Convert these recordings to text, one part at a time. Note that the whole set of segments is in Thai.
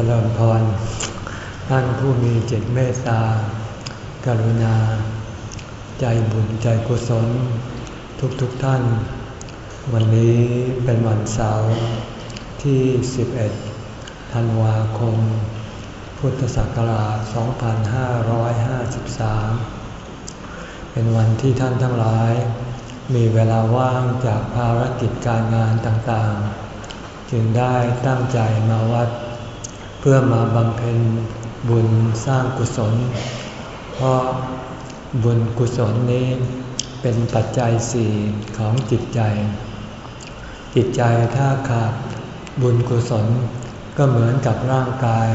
จริญพร ท่านผู้มีจิตเมตตา กรุณา ใจบุญใจกุศล ทุกๆทท่าน วันนี้เป็นวันเสาร์ที่ 11 ธันวาคม พุทธศักราช 2553 เป็นวันที่ท่านทั้งหลาย มีเวลาว่างจากภารกิจการงานต่างๆ จึงได้ตั้งใจมาวัด พื่อมาบำเพ็ญบุญสร้างกุศล เพราะบุญกุศลนี้เป็นปัจจัยสี่ของจิตใจ จิตใจถ้าขาดบุญกุศลก็เหมือนกับร่างกาย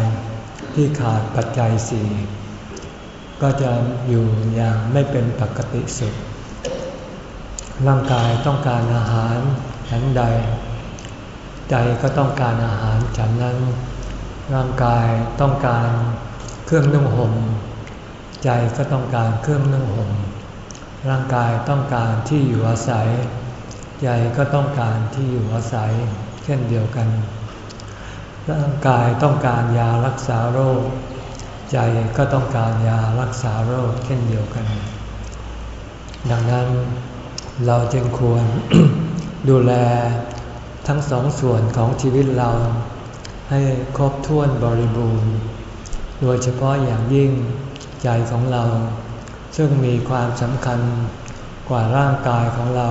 ที่ขาดปัจจัยสี่ก็จะอยู่อย่างไม่เป็นปกติสุข ร่างกายต้องการอาหารฉันใด ใจก็ต้องการอาหารฉันนั้น ร่างกายต้องการเครื่องนุ่งห่มใจก็ต้องการเครื่องนุ่งห่มร่างกายต้องการที่อยู่อาศัย ใจก็ต้องการที่อยู่อาศัย เช่นเดียวกัน ร่างกายต้องการยารักษาโรค ใจก็ต้องการยารักษาโรคเช่นเดียวกัน ดังนั้นเราจึงควรดูแลทั้งสองส่วนของชีวิตเรา ให้ครบถ้วนบริบูรณ์ โดยเฉพาะอย่างยิ่งใจของเรา ซึ่งมีความสำคัญกว่าร่างกายของเรา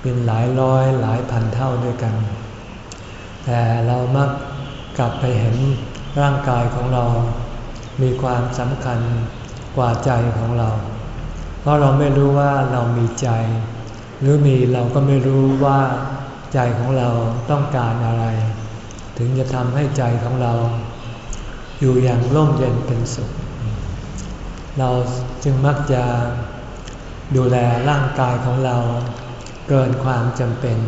เป็นหลายร้อยหลายพันเท่าด้วยกัน แต่เรามักกลับไปเห็นร่างกายของเรา มีความสำคัญกว่าใจของเรา เพราะเราไม่รู้ว่าเรามีใจ หรือมีเราก็ไม่รู้ว่าใจของเราต้องการอะไร ถึงจะทำให้ใจของเรา อยู่อย่างร่มเย็นเป็นสุข เราจึงมักจะดูแลร่างกายของเรา เกินความจำเป็น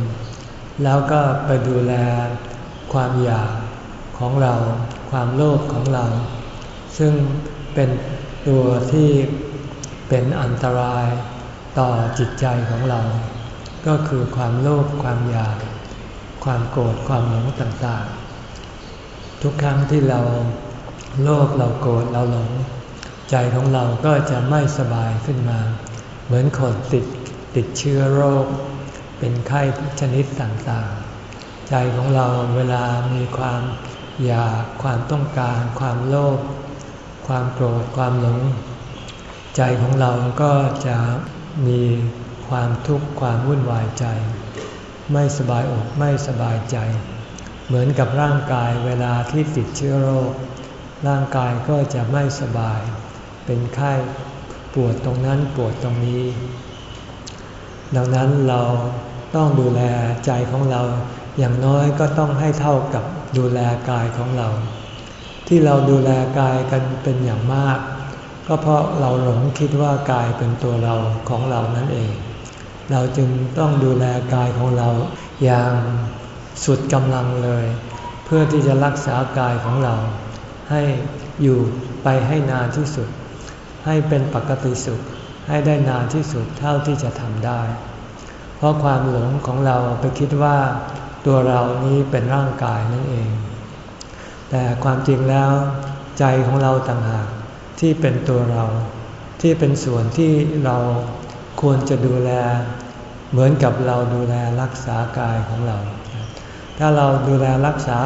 แล้วก็ไปดูแลความอยากของเรา ความโลภของเรา ซึ่งเป็นตัวที่เป็นอันตรายต่อจิตใจของเรา ก็คือความโลภความอยาก ความโกรธความหลงต่างๆ ทุกครั้งที่เราโลภเราโกรธเราหลง ใจของเราก็จะไม่สบายขึ้นมา เหมือนคนติดติดเชื้อโรค เป็นไข้ชนิดต่างๆ ใจของเราเวลามีความอยากความต้องการ ความโลภความโกรธความหลง ใจของเราก็จะมีความทุกข์ความวุ่นวายใจ ไม่สบายอกไม่สบายใจ เหมือนกับร่างกายเวลาที่ติดเชื้อโรค ร่างกายก็จะไม่สบาย เป็นไข้ปวดตรงนั้นปวดตรงนี้ ดังนั้นเราต้องดูแลใจของเรา อย่างน้อยก็ต้องให้เท่ากับดูแลกายของเรา ที่เราดูแลกายกันเป็นอย่างมาก ก็เพราะเราหลงคิดว่ากายเป็นตัวเราของเรานั่นเอง เราจึงต้องดูแลกายของเราอย่าง สุดกำลังเลย เพื่อที่จะรักษากายของเรา ให้อยู่ไปให้นานที่สุด ให้เป็นปกติสุข ให้ได้นานที่สุดเท่าที่จะทำได้ เพราะความหลงของเราไปคิดว่าตัวเรานี้เป็นร่างกายนั่นเอง แต่ความจริงแล้ว ใจของเราต่างหากที่เป็นตัวเรา ที่เป็นส่วนที่เราควรจะดูแล เหมือนกับเราดูแลรักษากายของเรา ถ้าเราดูแลรักษา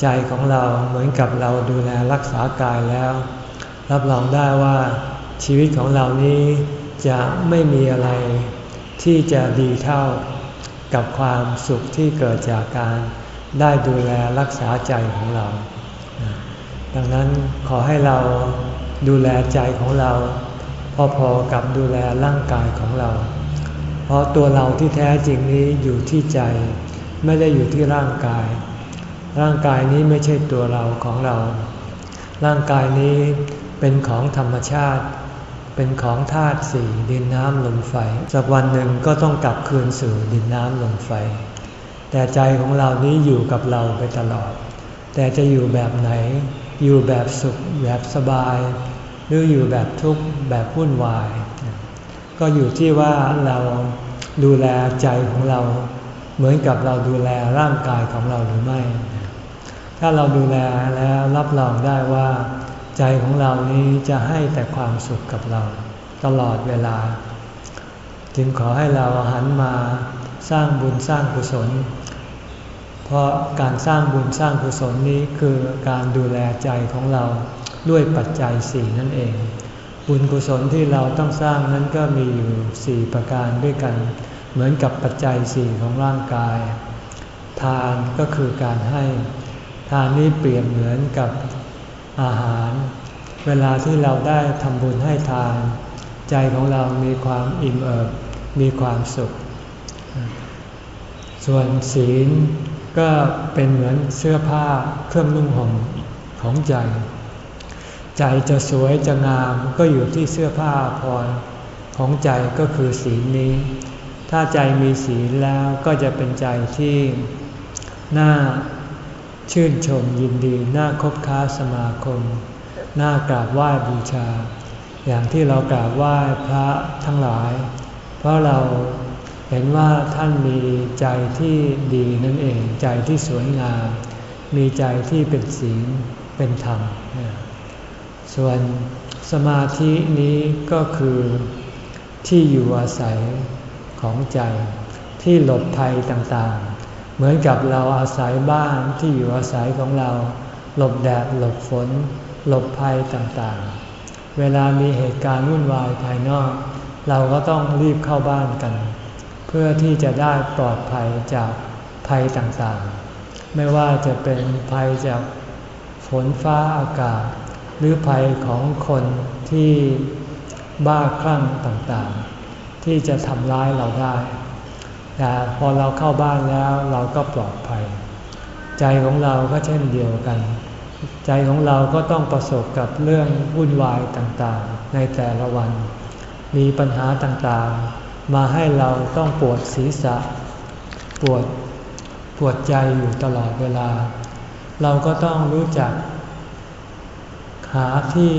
ใจของเราเหมือนกับเราดูแลรักษากายแล้ว รับรองได้ว่าชีวิตของเรานี้จะไม่มีอะไรที่จะดีเท่ากับความสุขที่เกิดจากการได้ดูแลรักษาใจของเรา ดังนั้นขอให้เราดูแลใจของเรา พอๆกับดูแลร่างกายของเรา เพราะตัวเราที่แท้จริงนี้อยู่ที่ใจ ไม่ได้อยู่ที่ร่างกาย ร่างกายนี้ไม่ใช่ตัวเราของเรา ร่างกายนี้เป็นของธรรมชาติ เป็นของธาตุสี่ดินน้ำลมไฟ สักวันหนึ่งก็ต้องกลับคืนสู่ดินน้ำลมไฟ แต่ใจของเรานี้อยู่กับเราไปตลอด แต่จะอยู่แบบไหน อยู่แบบสุขแบบสบาย หรืออยู่แบบทุกข์แบบวุ่นวาย ก็อยู่ที่ว่าเราดูแลใจของเรา เหมือนกับเราดูแลร่างกายของเราหรือไม่ ถ้าเราดูแลแล้วรับรองได้ว่า ใจของเรานี้จะให้แต่ความสุขกับเรา ตลอดเวลา จึงขอให้เราหันมาสร้างบุญสร้างกุศล เพราะการสร้างบุญสร้างกุศลนี้คือการดูแลใจของเราด้วยปัจจัยสี่นั่นเอง บุญกุศลที่เราต้องสร้างนั้นก็มีอยู่สี่ประการด้วยกัน เหมือนกับปัจจัยสี่ของร่างกาย ทานก็คือการให้ ทานนี้เปรียบเหมือนกับอาหาร เวลาที่เราได้ทำบุญให้ทาน ใจของเรามีความอิ่มเอิบมีความสุข ส่วนศีลก็เป็นเหมือนเสื้อผ้าเครื่องนุ่งห่มของใจ ใจจะสวยจะงามก็อยู่ที่เสื้อผ้าพรของใจก็คือศีลนี้ ถ้าใจมีศีลแล้วก็จะเป็นใจที่น่าชื่นชมยินดี น่าคบค้าสมาคม น่ากราบไหว้บูชา อย่างที่เรากราบไหว้พระทั้งหลาย เพราะเราเห็นว่าท่านมีใจที่ดีนั่นเอง ใจที่สวยงาม มีใจที่เป็นศีลเป็นธรรม ส่วนสมาธินี้ก็คือที่อยู่อาศัย ของใจ ที่หลบภัยต่างๆ เหมือนกับเราอาศัยบ้านที่อยู่อาศัยของเรา หลบแดดหลบฝน หลบภัยต่างๆ เวลามีเหตุการณ์วุ่นวายภายนอก เราก็ต้องรีบเข้าบ้านกัน เพื่อที่จะได้ปลอดภัยจากภัยต่างๆ ไม่ว่าจะเป็นภัยจากฝนฟ้าอากาศ หรือภัยของคนที่บ้าคลั่งต่างๆ ที่จะทำร้ายเราได้ แต่พอเราเข้าบ้านแล้วเราก็ปลอดภัย ใจของเราก็เช่นเดียวกัน ใจของเราก็ต้องประสบกับเรื่องวุ่นวายต่างๆ ในแต่ละวัน มีปัญหาต่างๆ มาให้เราต้องปวดศีรษะ ปวดปวดใจอยู่ตลอดเวลา เราก็ต้องรู้จัก หาที่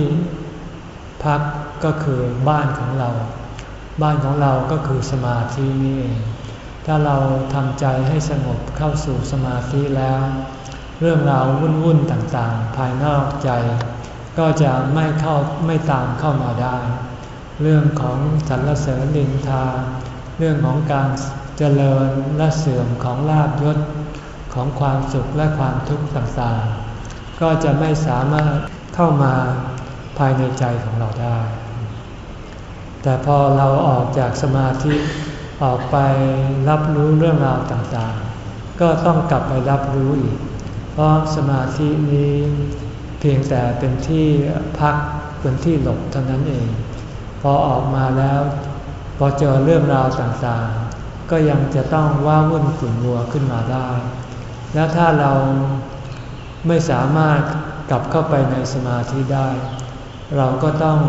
พักก็คือบ้านของเรา บ้านของเราก็คือสมาธินี่เอง ถ้าเราทำใจให้สงบเข้าสู่สมาธิแล้ว เรื่องราววุ่นๆต่างๆ ภายนอกใจ ก็จะไม่เข้าไม่ตามเข้ามาได้ เรื่องของสรรเสริญดินทา เรื่องของการเจริญและเสื่อมของลาบยศของความสุขและความทุกข์ต่างๆ ก็จะไม่สามารถเข้ามาภายในใจของเราได้ แต่พอเราออกจากสมาธิออกไปรับรู้เรื่องราวต่างๆ ก็ต้องกลับไปรับรู้อีก เพราะสมาธินี้เพียงแต่เป็นที่พักเป็นที่หลบเท่านั้นเอง พอออกมาแล้วพอเจอเรื่องราวต่างๆ ก็ยังจะต้องว่าวุ่นขุ่นมัวขึ้นมาได้ แล้วถ้าเราไม่สามารถกลับเข้าไปในสมาธิได้ เราก็ต้อง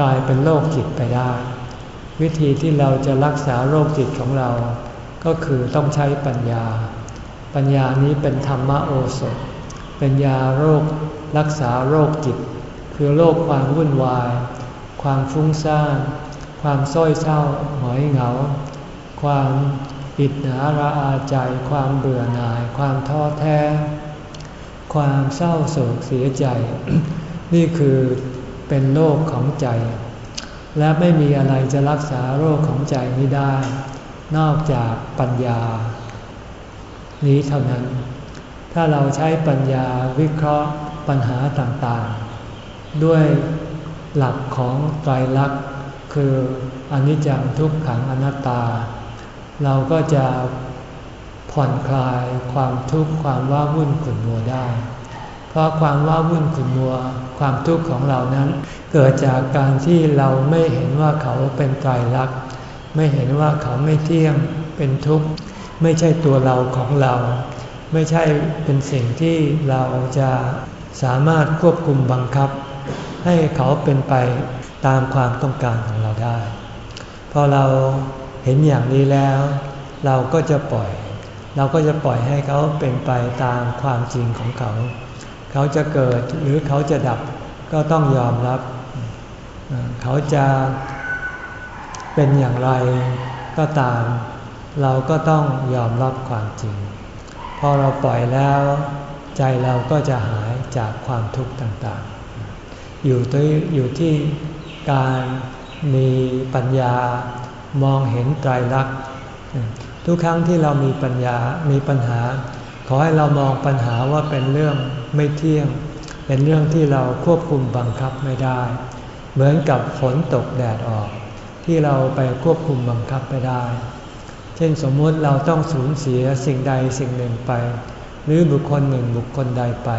กลายเป็นโรคจิตไปได้ วิธีที่เราจะรักษาโรคจิตของเรา ก็คือต้องใช้ปัญญา ปัญญานี้เป็นธรรมโอสถ เป็นยาโรค รักษาโรคจิต คือโรคความวุ่นวาย ความฟุ้งซ่าน ความส้อยเศร้าหงอยเหงา ความอิดหนาระอาใจ ความเบื่อหน่าย ความท้อแท้ ความเศร้าโศกเสียใจ นี่คือ เป็นโรคของใจ และไม่มีอะไรจะรักษาโรคของใจนี้ได้ นอกจากปัญญา นี้เท่านั้น ถ้าเราใช้ปัญญาวิเคราะห์ปัญหาต่างๆ ด้วยหลักของไตรลักษณ์คืออนิจจังทุกขังอนัตตา เราก็จะผ่อนคลายความทุกข์ความว้าวุ่นขุ่นมัวได้ เพราะความว้าวุ่นขุ่นมัว ความทุกข์ของเรานั้น เกิดจากการที่เราไม่เห็นว่าเขาเป็นไตรลักษณ์ไม่เห็นว่าเขาไม่เที่ยงเป็นทุกข์ไม่ใช่ตัวเราของเรา ไม่ใช่เป็นสิ่งที่เราจะสามารถควบคุมบังคับ ให้เขาเป็นไปตามความต้องการของเราได้ พอเราเห็นอย่างนี้แล้ว เราก็จะปล่อย เราก็จะปล่อยให้เขาเป็นไปตามความจริงของเขา เขาจะเกิดหรือเขาจะดับก็ต้องยอมรับ เขาจะเป็นอย่างไรก็ตาม เราก็ต้องยอมรับความจริง พอเราปล่อยแล้ว ใจเราก็จะหายจากความทุกข์ต่างๆ อยู่ที่อยู่ที่การมีปัญญามองเห็นไตรลักษณ์ทุกครั้งที่เรามีปัญญา มีปัญหา ขอให้เรามองปัญหาว่าเป็นเรื่องไม่เที่ยง เป็นเรื่องที่เราควบคุมบังคับไม่ได้ เหมือนกับฝนตกแดดออก ที่เราไปควบคุมบังคับไม่ได้ เช่นสมมติเราต้องสูญเสียสิ่งใดสิ่งหนึ่งไป หรือบุคคลหนึ่งบุคคลใดไป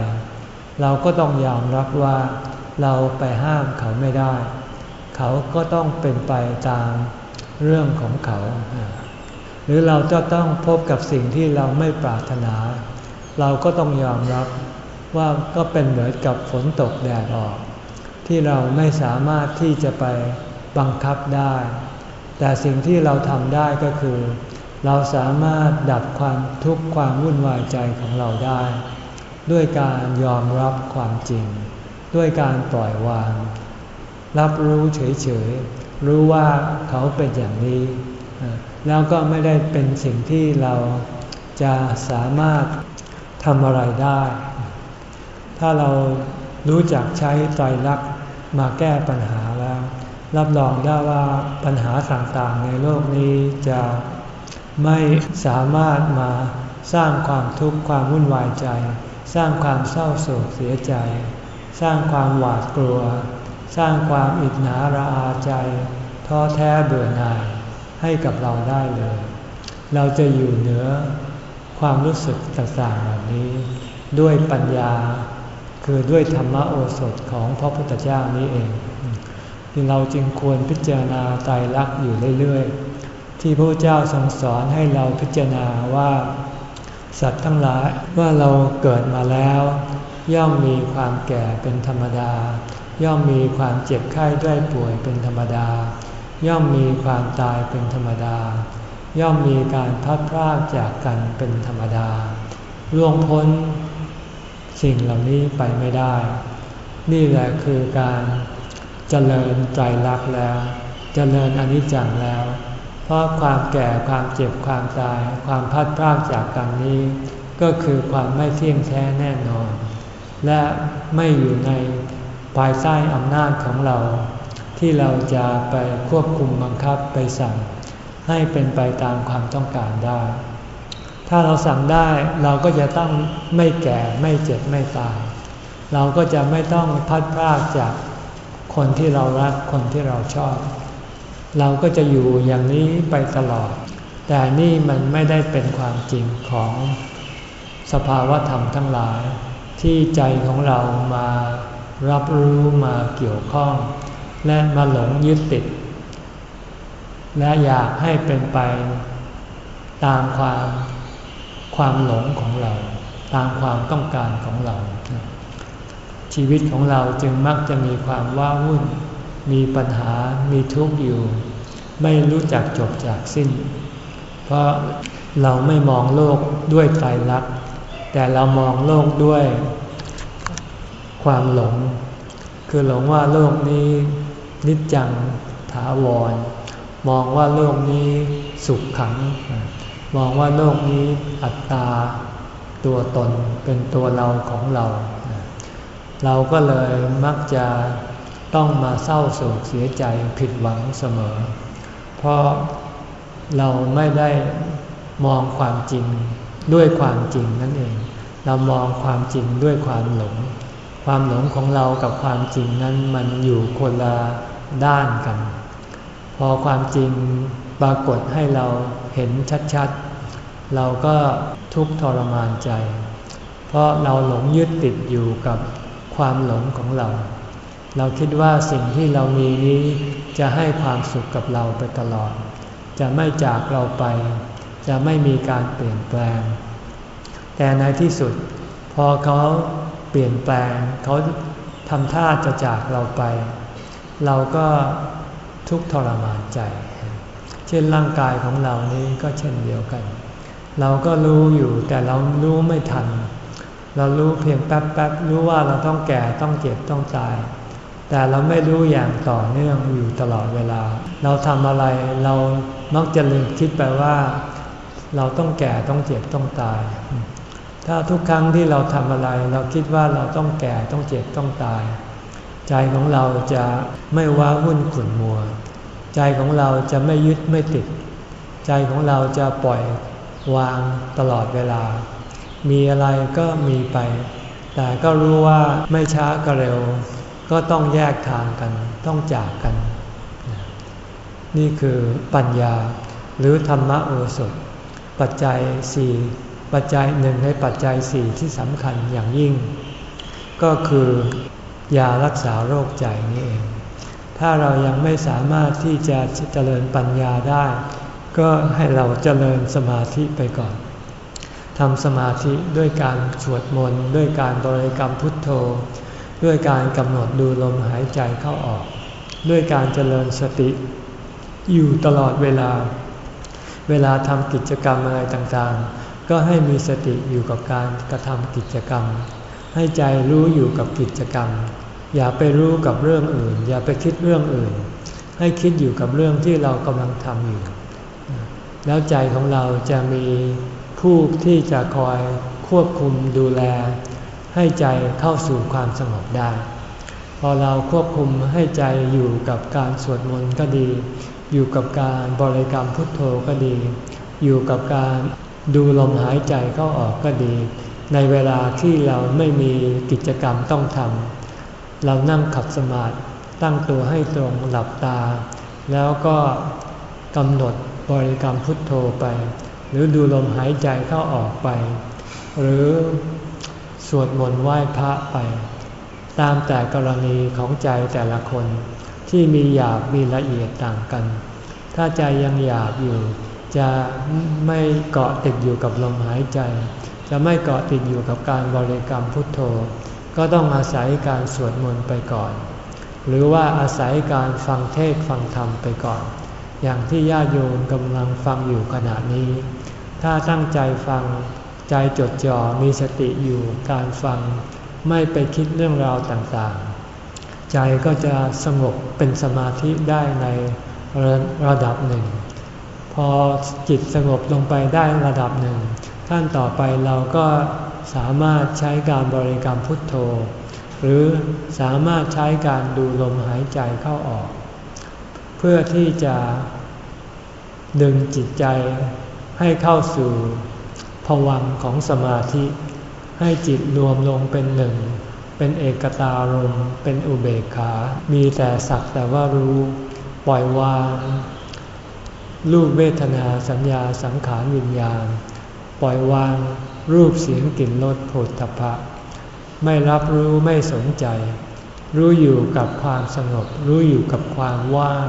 เราก็ต้องยอมรับว่าเราไปห้ามเขาไม่ได้ เขาก็ต้องเป็นไปตามเรื่องของเขา หรือเราจะต้องพบกับสิ่งที่เราไม่ปรารถนา เราก็ต้องยอมรับว่าก็เป็นเหมือนกับฝนตกแดดออก ที่เราไม่สามารถที่จะไปบังคับได้ แต่สิ่งที่เราทำได้ก็คือ เราสามารถดับความทุกข์ความวุ่นวายใจของเราได้ ด้วยการยอมรับความจริง ด้วยการปล่อยวาง รับรู้เฉยๆรู้ว่าเขาเป็นอย่างนี้ แล้วก็ไม่ได้เป็นสิ่งที่เราจะสามารถทำอะไรได้ ถ้าเรารู้จักใช้ไตรลักษณ์มาแก้ปัญหาแล้ว รับรองได้ว่าปัญหาต่างๆในโลกนี้จะไม่สามารถมาสร้างความทุกข์ความวุ่นวายใจ สร้างความเศร้าโศกเสียใจ สร้างความหวาดกลัว สร้างความอิจฉาระอาใจ ท้อแท้เบื่อหน่าย ให้กับเราได้เลย เราจะอยู่เหนือความรู้สึกต่างๆเหล่านี้ ด้วยปัญญาคือด้วยธรรมโอสถของพระพุทธเจ้านี้เองที่เราจึงควรพิจารณาไตรลักษณ์อยู่เรื่อยๆ ที่พระเจ้าทรงสอนให้เราพิจารณาว่าสัตว์ทั้งหลายว่าเราเกิดมาแล้ว ย่อมมีความแก่เป็นธรรมดา ย่อมมีความเจ็บไข้ด้วยป่วยเป็นธรรมดา ย่อมมีความตายเป็นธรรมดา ย่อมมีการพัดพรากจากกันเป็นธรรมดาล่วงพ้น สิ่งเหล่านี้ไปไม่ได้ นี่แหละคือการเจริญใจรักแล้ว เจริญอนิจจังแล้ว เพราะความแก่ความเจ็บความตาย ความพัดพรากจากกันนี้ ก็คือความไม่เที่ยงแท้แน่นอน และไม่อยู่ในภายใต้อำนาจของเรา ที่เราจะไปควบคุมบังคับไปสั่ง ให้เป็นไปตามความต้องการได้ ถ้าเราสั่งได้เราก็จะต้องไม่แก่ไม่เจ็บไม่ตาย เราก็จะไม่ต้องพัดพรากจากคนที่เรารักคนที่เราชอบ เราก็จะอยู่อย่างนี้ไปตลอด แต่นี่มันไม่ได้เป็นความจริงของสภาวะธรรมทั้งหลาย ที่ใจของเรามารับรู้มาเกี่ยวข้อง และมาหลงยึดติด และอยากให้เป็นไปตามความความหลงของเรา ตามความต้องการของเรา ชีวิตของเราจึงมักจะมีความว้าวุ่น มีปัญหามีทุกข์อยู่ ไม่รู้จักจบจากสิ้น เพราะเราไม่มองโลกด้วยไตรลักษณ์แต่เรามองโลกด้วยความหลง คือหลงว่าโลกนี้ นิจจังถาวร มองว่าโลกนี้สุขขัง มองว่าโลกนี้อัตตา ตัวตนเป็นตัวเราของเรา เราก็เลยมักจะต้องมาเศร้าโศกเสียใจผิดหวังเสมอ เพราะเราไม่ได้มองความจริงด้วยความจริงนั่นเอง เรามองความจริงด้วยความหลง ความหลงของเรากับความจริงนั้นมันอยู่คนละ ด้านกัน พอความจริงปรากฏให้เราเห็นชัดๆ เราก็ทุกข์ทรมานใจ เพราะเราหลงยึดติดอยู่กับความหลงของเรา เราคิดว่าสิ่งที่เรามีนี้จะให้ความสุขกับเราไปตลอด จะไม่จากเราไป จะไม่มีการเปลี่ยนแปลง แต่ในที่สุด พอเขาเปลี่ยนแปลงเขาทำท่าจะจากเราไป เราก็ทุกทรมานใจ เช่นร่างกายของเรานี้ก็เช่นเดียวกัน เราก็รู้อยู่แต่เรารู้ไม่ทัน เรารู้เพียงแป๊บๆรู้ว่าเราต้องแก่ต้องเจ็บต้องตาย แต่เราไม่รู้อย่างต่อเนื่องอยู่ตลอดเวลา เราทำอะไรเรามักจะลืมคิดไปว่า เราต้องแก่ต้องเจ็บต้องตาย ถ้าทุกครั้งที่เราทำอะไร เราคิดว่าเราต้องแก่ต้องเจ็บต้องตาย ใจของเราจะไม่ว้าวุ่นขุ่นมัว ใจของเราจะไม่ยึดไม่ติด ใจของเราจะปล่อยวางตลอดเวลา มีอะไรก็มีไป แต่ก็รู้ว่าไม่ช้าก็เร็ว ก็ต้องแยกทางกัน ต้องจากกัน นี่คือปัญญาหรือธรรมโอสถ ปัจจัยสี่ปัจจัยหนึ่งในปัจจัยสี่ที่สำคัญอย่างยิ่ง ก็คือ ยารักษาโรคใจนี่เอง ถ้าเรายังไม่สามารถที่จะเจริญปัญญาได้ ก็ให้เราเจริญสมาธิไปก่อนทำสมาธิด้วยการสวดมนต์ด้วยการบริกรรมพุทโธ ด้วยการกำหนดดูลมหายใจเข้าออก ด้วยการเจริญสติ อยู่ตลอดเวลา เวลาทำกิจกรรมอะไรต่างๆ ก็ให้มีสติอยู่กับการกระทำกิจกรรม ให้ใจรู้อยู่กับกิจกรรม อย่าไปรู้กับเรื่องอื่น อย่าไปคิดเรื่องอื่น ให้คิดอยู่กับเรื่องที่เรากำลังทำอยู่ แล้วใจของเราจะมีผู้ที่จะคอยควบคุมดูแล ให้ใจเข้าสู่ความสงบได้ พอเราควบคุมให้ใจอยู่กับการสวดมนต์ก็ดี อยู่กับการบริกรรมพุทโธก็ดี อยู่กับการดูลมหายใจเข้าออกก็ดี ในเวลาที่เราไม่มีกิจกรรมต้องทำเรานั่งขัดสมาธิตั้งตัวให้ตรงหลับตา แล้วก็กำหนดบริกรรมพุทโธไป หรือดูลมหายใจเข้าออกไป หรือสวดมนต์ไหว้พระไป ตามแต่กรณีของใจแต่ละคนที่มีหยาบมีละเอียดต่างกัน ถ้าใจยังหยาบอยู่ จะไม่เกาะติดอยู่กับลมหายใจ จะไม่เกาะติดอยู่กับการบริกรรมพุทโธ ก็ต้องอาศัยการสวดมนต์ไปก่อน หรือว่าอาศัยการฟังเทศฟังธรรมไปก่อน อย่างที่ญาติโยมกำลังฟังอยู่ขณะนี้ ถ้าตั้งใจฟังใจจดจ่อมีสติอยู่การฟัง ไม่ไปคิดเรื่องราวต่างๆ ใจก็จะสงบเป็นสมาธิได้ในระดับหนึ่ง พอจิตสงบลงไปได้ระดับหนึ่ง ขั้นต่อไปเราก็สามารถใช้การบริกรรมพุทโธ หรือสามารถใช้การดูลมหายใจเข้าออก เพื่อที่จะดึงจิตใจให้เข้าสู่ผวังของสมาธิ ให้จิตรวมลงเป็นหนึ่ง เป็นเอกตารมเป็นอุเบกขา มีแต่สักแต่ว่ารู้ปล่อยวางรูปเวทนาสัญญาสังขารวิญญาณ ปล่อยวางรูปเสียงกลิ่นรสผลทพะ ไม่รับรู้ไม่สนใจ รู้อยู่กับความสงบ รู้อยู่กับความว่าง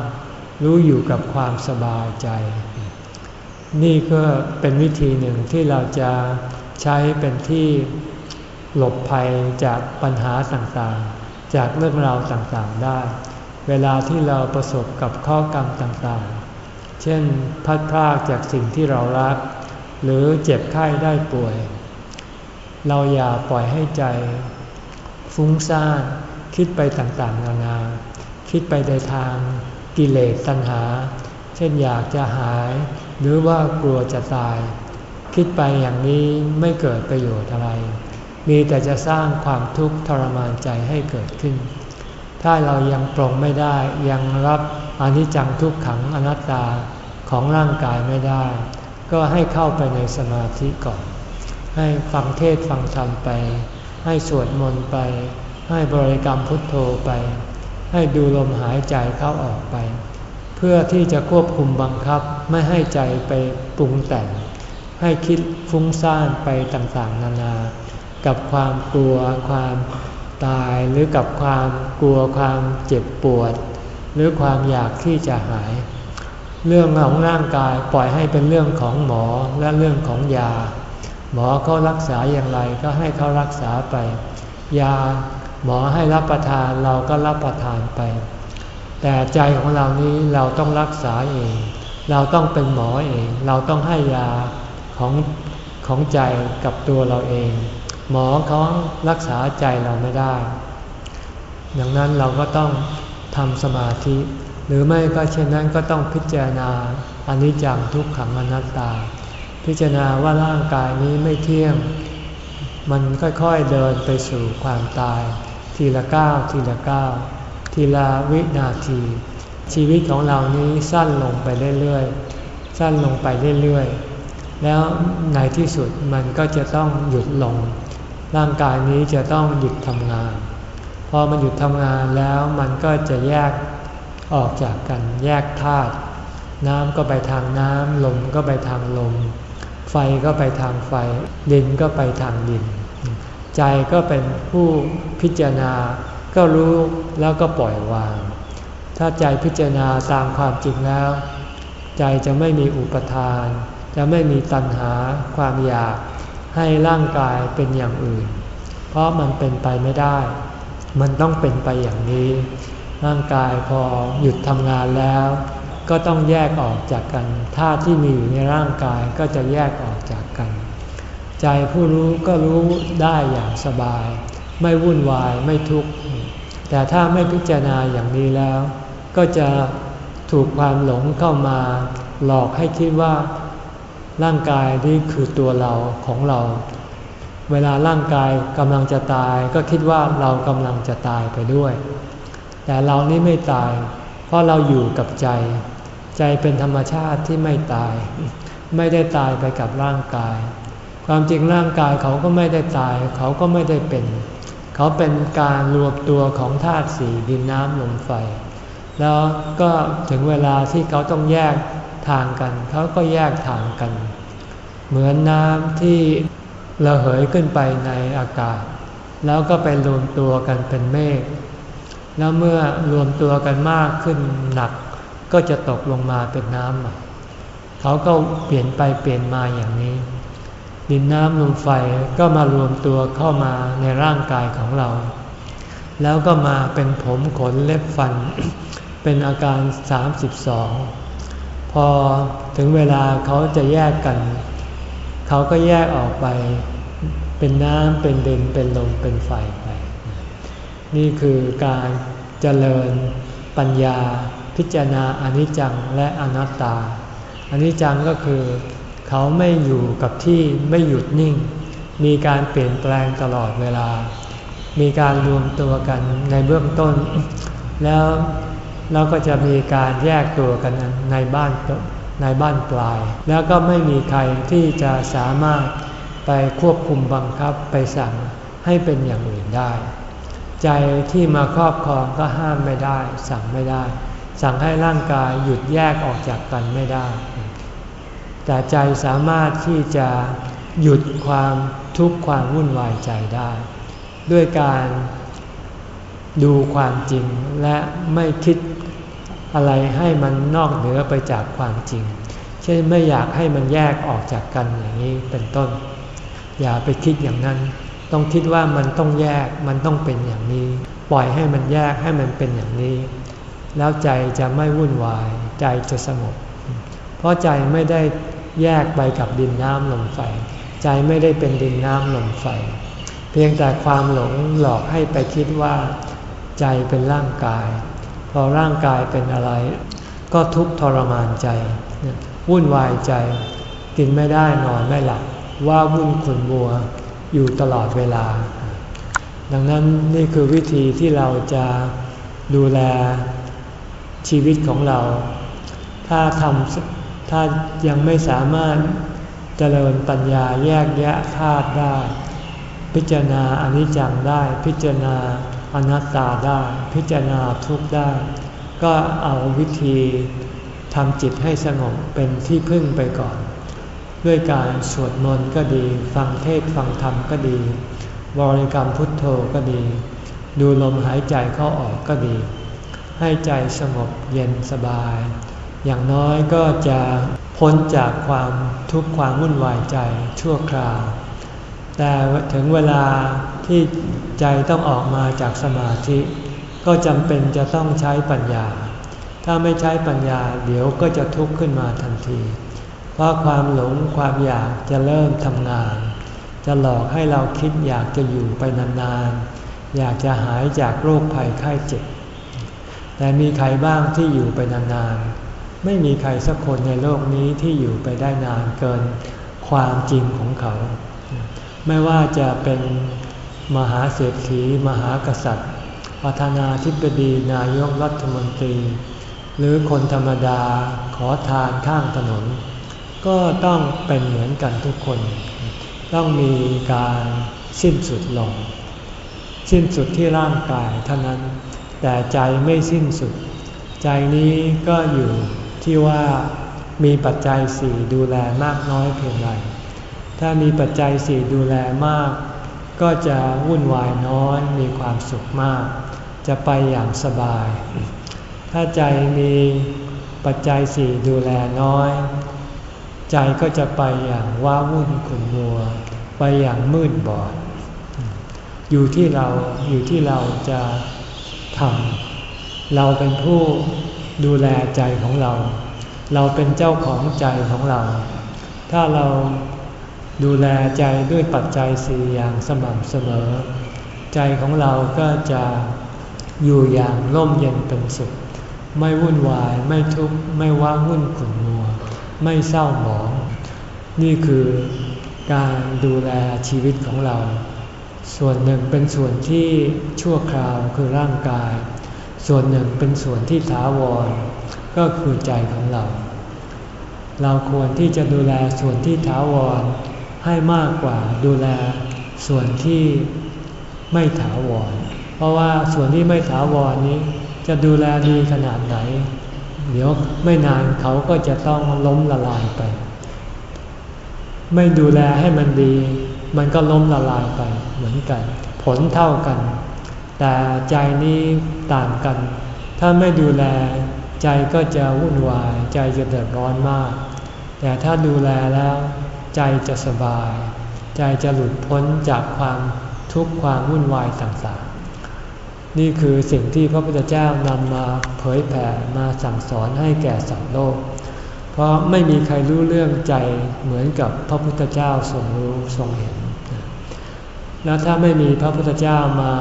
รู้อยู่กับความสบายใจ นี่ก็เป็นวิธีหนึ่งที่เราจะใช้เป็นที่หลบภัยจากปัญหาต่างๆ จากเรื่องราวต่างๆได้ เวลาที่เราประสบกับข้อกรรมต่างๆ เช่นพัดพรากจากสิ่งที่เรารัก หรือเจ็บไข้ได้ป่วย เราอย่าปล่อยให้ใจ ฟุ้งซ่านคิดไปต่างๆ นานา คิดไปในทางกิเลสตัณหา เช่นอยากจะหาย หรือว่ากลัวจะตาย คิดไปอย่างนี้ไม่เกิดประโยชน์อะไร มีแต่จะสร้างความทุกข์ทรมานใจให้เกิดขึ้น ถ้าเรายังปรงไม่ได้ยังรับอนิจจังทุกขังอนัตตาของร่างกายไม่ได้ ก็ให้เข้าไปในสมาธิก่อน ให้ฟังเทศฟังธรรมไป ให้สวดมนต์ไป ให้บริกรรมพุทโธไป ให้ดูลมหายใจเข้าออกไป เพื่อที่จะควบคุมบังคับไม่ให้ใจไปปรุงแต่ง ให้คิดฟุ้งซ่านไปต่างๆ นานา กับความกลัวความตายหรือกับความกลัวความเจ็บปวด หรือความอยากที่จะหาย เรื่องของร่างกายปล่อยให้เป็นเรื่องของหมอและเรื่องของยา หมอเขารักษาอย่างไรก็ให้เขารักษาไป ยาหมอให้รับประทานเราก็รับประทานไป แต่ใจของเรานี้เราต้องรักษาเอง เราต้องเป็นหมอเอง เราต้องให้ยาของของใจกับตัวเราเอง หมอเขารักษาใจเราไม่ได้ ดังนั้นเราก็ต้องทำสมาธิ หรือไม่ก็เช่นนั้นก็ต้องพิจารณาอนิจจังทุกขังอนัตตา พิจารณาว่าร่างกายนี้ไม่เที่ยง มันค่อยๆเดินไปสู่ความตาย ทีละก้าวทีละก้าวทีละวินาที ชีวิตของเรานี้สั้นลงไปเรื่อยๆสั้นลงไปเรื่อยๆแล้วในที่สุดมันก็จะต้องหยุดลง ร่างกายนี้จะต้องหยุดทำงาน พอมันหยุดทำงานแล้วมันก็จะแยก ออกจากกันแยกธาตุน้ำก็ไปทางน้ำลมก็ไปทางลม ไฟก็ไปทางไฟ ดินก็ไปทางดิน ใจก็เป็นผู้พิจารณาก็รู้แล้วก็ปล่อยวาง ถ้าใจพิจารณาตามความจริงแล้ว ใจจะไม่มีอุปทาน จะไม่มีตัณหาความอยากให้ร่างกายเป็นอย่างอื่น เพราะมันเป็นไปไม่ได้ มันต้องเป็นไปอย่างนี้ ร่างกายพอหยุดทำงานแล้ว ก็ต้องแยกออกจากกันธาตุที่มีอยู่ในร่างกายก็จะแยกออกจากกัน ใจผู้รู้ก็รู้ได้อย่างสบาย ไม่วุ่นวายไม่ทุกข์แต่ถ้าไม่พิจารณาอย่างนี้แล้ว ก็จะถูกความหลงเข้ามา หลอกให้คิดว่า ร่างกายนี้คือตัวเราของเรา เวลาร่างกายกำลังจะตาย ก็คิดว่าเรากำลังจะตายไปด้วย แต่เรานี่ไม่ตาย เพราะเราอยู่กับใจ ใจเป็นธรรมชาติที่ไม่ตาย ไม่ได้ตายไปกับร่างกาย ความจริงร่างกายเขาก็ไม่ได้ตาย เขาก็ไม่ได้เป็น เขาเป็นการรวมตัวของธาตุสี่ดินน้ำลมไฟ แล้วก็ถึงเวลาที่เขาต้องแยกทางกัน เขาก็แยกทางกัน เหมือนน้ำที่ระเหยขึ้นไปในอากาศ แล้วก็ไปรวมตัวกันเป็นเมฆ แล้วเมื่อรวมตัวกันมากขึ้นหนัก ก็จะตกลงมาเป็นน้ำเขาก็เปลี่ยนไปเปลี่ยนมาอย่างนี้ ดินน้ำลมไฟก็มารวมตัวเข้ามาในร่างกายของเรา แล้วก็มาเป็นผมขนเล็บฟัน เป็นอาการ 32 พอถึงเวลาเขาจะแยกกัน เขาก็แยกออกไป เป็นน้ำเป็นดินเป็นลมเป็นไฟ นี่คือการเจริญปัญญา พิจารณาอนิจจังและอนัตตาอนิจจังก็คือเขาไม่อยู่กับที่ไม่หยุดนิ่ง มีการเปลี่ยนแปลงตลอดเวลา มีการรวมตัวกันในเบื้องต้น แล้วเราก็จะมีการแยกตัวกันในบ้านในบ้านปลาย แล้วก็ไม่มีใครที่จะสามารถไปควบคุมบังคับไปสั่งให้เป็นอย่างอื่นได้ ใจที่มาครอบครองก็ห้ามไม่ได้ สั่งไม่ได้ สั่งให้ร่างกายหยุดแยกออกจากกันไม่ได้ แต่ใจสามารถที่จะหยุดความทุกข์ความวุ่นวายใจได้ ด้วยการดูความจริงและไม่คิดอะไรให้มันนอกเหนือไปจากความจริง เช่นไม่อยากให้มันแยกออกจากกันอย่างนี้เป็นต้น อย่าไปคิดอย่างนั้น ต้องคิดว่ามันต้องแยกมันต้องเป็นอย่างนี้ ปล่อยให้มันแยกให้มันเป็นอย่างนี้ แล้วใจจะไม่วุ่นวาย ใจจะสงบเพราะใจไม่ได้แยกไปกับดินน้ำลมไฟ ใจไม่ได้เป็นดินน้ำลมไฟ เพียงแต่ความหลงหลอกให้ไปคิดว่า ใจเป็นร่างกาย พอร่างกายเป็นอะไร ก็ทุกทรมานใจวุ่นวายใจ กินไม่ได้นอนไม่หลับว่าวุ่นขุนบัว อยู่ตลอดเวลา ดังนั้นนี่คือวิธีที่เราจะดูแลชีวิตของเรา ถ้าทำถ้ายังไม่สามารถเจริญปัญญาแยกแยะธาตุได้ พิจารณาอนิจจังได้ พิจารณาอนัตตาได้ พิจารณาทุกข์ได้ ก็เอาวิธีทำจิตให้สงบเป็นที่พึ่งไปก่อน ด้วยการสวดมนต์ก็ดี ฟังเทศฟังธรรมก็ดี บริกรรมพุทโธก็ดี ดูลมหายใจเข้าออกก็ดี ให้ใจสงบเย็นสบาย อย่างน้อยก็จะพ้นจากความทุกข์ความวุ่นวายใจชั่วคราว แต่ถึงเวลาที่ใจต้องออกมาจากสมาธิ ก็จำเป็นจะต้องใช้ปัญญา ถ้าไม่ใช้ปัญญาเดี๋ยวก็จะทุกข์ขึ้นมาทันที เพราะความหลงความอยากจะเริ่มทำงาน จะหลอกให้เราคิดอยากจะอยู่ไปนานๆ อยากจะหายจากโรคภัยไข้เจ็บ แต่มีใครบ้างที่อยู่ไปนานๆ ไม่มีใครสักคนในโลกนี้ที่อยู่ไปได้นานเกินความจริงของเขา ไม่ว่าจะเป็นมหาเศรษฐีมหากษัตริย์ ประธานาธิบดีนายกรัฐมนตรี หรือคนธรรมดาขอทานข้างถนน ก็ต้องเป็นเหมือนกันทุกคน ต้องมีการสิ้นสุดลง สิ้นสุดที่ร่างกายเท่านั้น แต่ใจไม่สิ้นสุด ใจนี้ก็อยู่ที่ว่ามีปัจจัยสี่ดูแลมากน้อยเพียงไรถ้ามีปัจจัยสี่ดูแลมาก ก็จะวุ่นวายน้อยมีความสุขมาก จะไปอย่างสบาย ถ้าใจมีปัจจัยสี่ดูแลน้อย ใจก็จะไปอย่างว้าวุ่นขุ่นมัว ไปอย่างมืดบอด อยู่ที่เราอยู่ที่เราจะทำเราเป็นผู้ดูแลใจของเรา เราเป็นเจ้าของใจของเรา ถ้าเราดูแลใจด้วยปัจจัยสี่อย่างสม่ำเสมอ ใจของเราก็จะอยู่อย่างร่มเย็นเป็นสุข ไม่วุ่นวายไม่ทุกข์ไม่ว้าวุ่นขุ่นมัว ไม่เศร้าหมอง นี่คือการดูแลชีวิตของเรา ส่วนหนึ่งเป็นส่วนที่ชั่วคราวคือร่างกาย ส่วนหนึ่งเป็นส่วนที่ถาวร ก็คือใจของเรา เราควรที่จะดูแลส่วนที่ถาวรให้มากกว่าดูแลส่วนที่ไม่ถาวร เพราะว่าส่วนที่ไม่ถาวรนี้จะดูแลดีขนาดไหน เดี๋ยวไม่นานเขาก็จะต้องล้มละลายไป ไม่ดูแลให้มันดี มันก็ล้มละลายไปเหมือนกัน ผลเท่ากัน แต่ใจนี้ต่างกัน ถ้าไม่ดูแลใจก็จะวุ่นวาย ใจจะเดือดร้อนมาก แต่ถ้าดูแลแล้ว ใจจะสบาย ใจจะหลุดพ้นจากความทุกข์ความวุ่นวายต่างๆ นี่คือสิ่งที่พระพุทธเจ้านำมาเผยแผ่มาสั่งสอนให้แก่สัตว์โลก เพราะไม่มีใครรู้เรื่องใจเหมือนกับพระพุทธเจ้าทรงรู้ทรงเห็น แล้วถ้าไม่มีพระพุทธเจ้ามา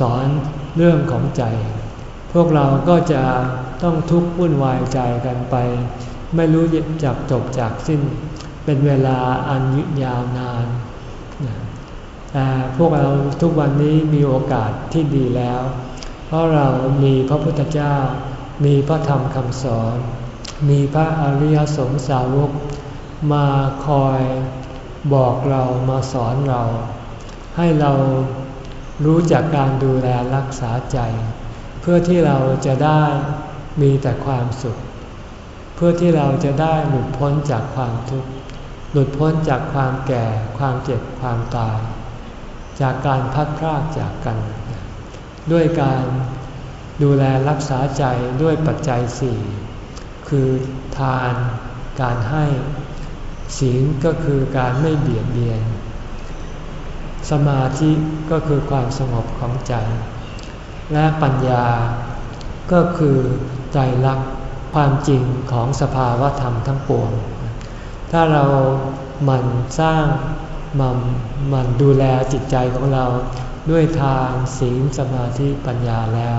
สอนเรื่องของใจ พวกเราก็จะต้องทุกข์วุ่นวายใจกันไป ไม่รู้จักจบจากสิ้น เป็นเวลาอันยาวนาน พวกเราทุกวันนี้มีโอกาสที่ดีแล้ว เพราะเรามีพระพุทธเจ้า มีพระธรรมคำสอน มีพระอริยสงสาวกมาคอยบอกเรามาสอนเรา ให้เรารู้จักการดูแลรักษาใจ เพื่อที่เราจะได้มีแต่ความสุข เพื่อที่เราจะได้หลุดพ้นจากความทุกข์หลุดพ้นจากความแก่ความเจ็บความตาย จากการพัดพรากจากกัน ด้วยการดูแลรักษาใจด้วยปัจจัยสี่คือทานการให้ศีลก็คือการไม่เบียดเบียน สมาธิก็คือความสงบของใจ และปัญญาก็คือใจรักความจริงของสภาวะธรรมทั้งปวง ถ้าเราหมั่นสร้าง มันมันดูแลจิตใจของเราด้วยทานศีลสมาธิปัญญาแล้ว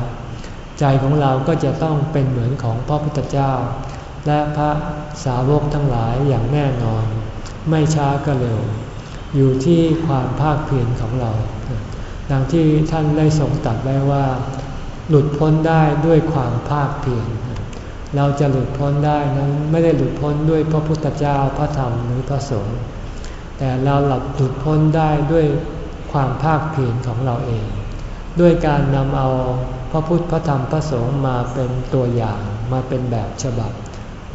ใจของเราก็จะต้องเป็นเหมือนของพระพุทธเจ้า และพระสาวกทั้งหลายอย่างแน่นอน ไม่ช้าก็เร็ว อยู่ที่ความภาคเพียรของเรา ดังที่ท่านได้ทรงตรัสไว้ว่า หลุดพ้นได้ด้วยความภาคเพียรเราจะหลุดพ้นได้นั้นไม่ได้หลุดพ้นด้วยพระพุทธเจ้าพระธรรมหรือพระสงฆ์ แต่เราหลับหลุดพ้นได้ด้วยความภาคเพียรของเราเอง ด้วยการนำเอาพระพุทธพระธรรมพระสงฆ์มาเป็นตัวอย่างมาเป็นแบบฉบับ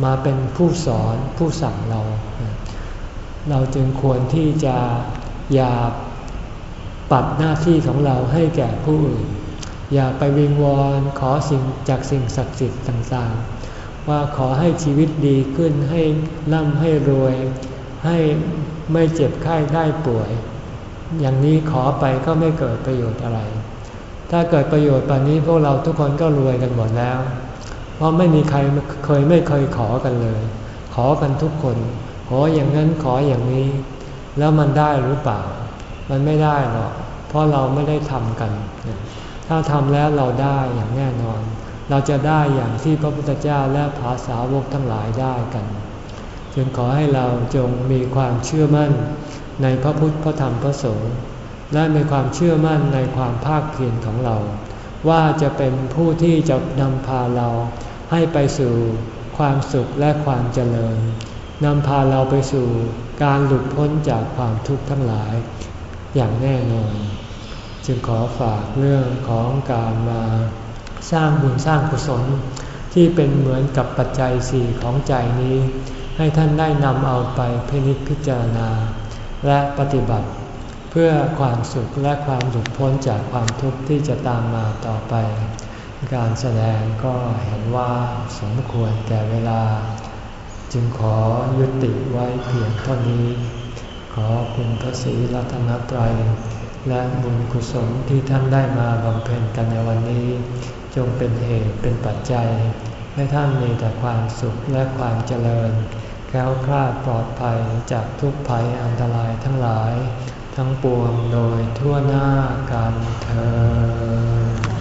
มาเป็นผู้สอนผู้สั่งเรา เราจึงควรที่จะอย่าปัดหน้าที่ของเราให้แก่ผู้อื่น อย่าไปวิงวอนขอสิ่งจากสิ่งศักดิ์สิทธิ์ต่างๆ ว่าขอให้ชีวิตดีขึ้นให้ร่ำให้รวย ให้ไม่เจ็บไข้ได้ป่วย อย่างนี้ขอไปก็ไม่เกิดประโยชน์อะไร ถ้าเกิดประโยชน์ป่านนี้พวกเราทุกคนก็รวยกันหมดแล้ว เพราะไม่มีใครเคยไม่เคยขอกันเลย ขอกันทุกคน ขออย่างนั้นขออย่างนี้ แล้วมันได้หรือเปล่า มันไม่ได้หรอก เพราะเราไม่ได้ทำกัน ถ้าทำแล้วเราได้อย่างแน่นอน เราจะได้อย่างที่พระพุทธเจ้าและภาษาวกทั้งหลายได้กัน จึงขอให้เราจงมีความเชื่อมั่นในพระพุทธพระธรรมพระสงฆ์และมีความเชื่อมั่นในความภาคเพียรของเรา ว่าจะเป็นผู้ที่จะนำพาเราให้ไปสู่ความสุขและความเจริญนำพาเราไปสู่การหลุดพ้นจากความทุกข์ทั้งหลาย อย่างแน่นอน จึงขอฝากเรื่องของการมาสร้างบุญสร้างกุศลที่เป็นเหมือนกับปัจจัยสี่ของใจนี้ ให้ท่านได้นำเอาไปพินิจพิจารณา และปฏิบัติ เพื่อความสุขและความหลุดพ้นจากความทุกข์ที่จะตามมาต่อไป การแสดงก็เห็นว่าสมควรแก่เวลา จึงขอยุติไว้เพียงเท่านี้ ขอคุณพระศรีรัตนตรัยและบุญกุศลที่ท่านได้มาบำเพ็ญกันในวันนี้ จงเป็นเหตุเป็นปัจจัย ให้ท่านมีแต่ความสุขและความเจริญ แคล้วคลาดปลอดภัยจากทุกภัยอันตรายทั้งหลาย ทั้งปวงโดยทั่วหน้ากันเธอ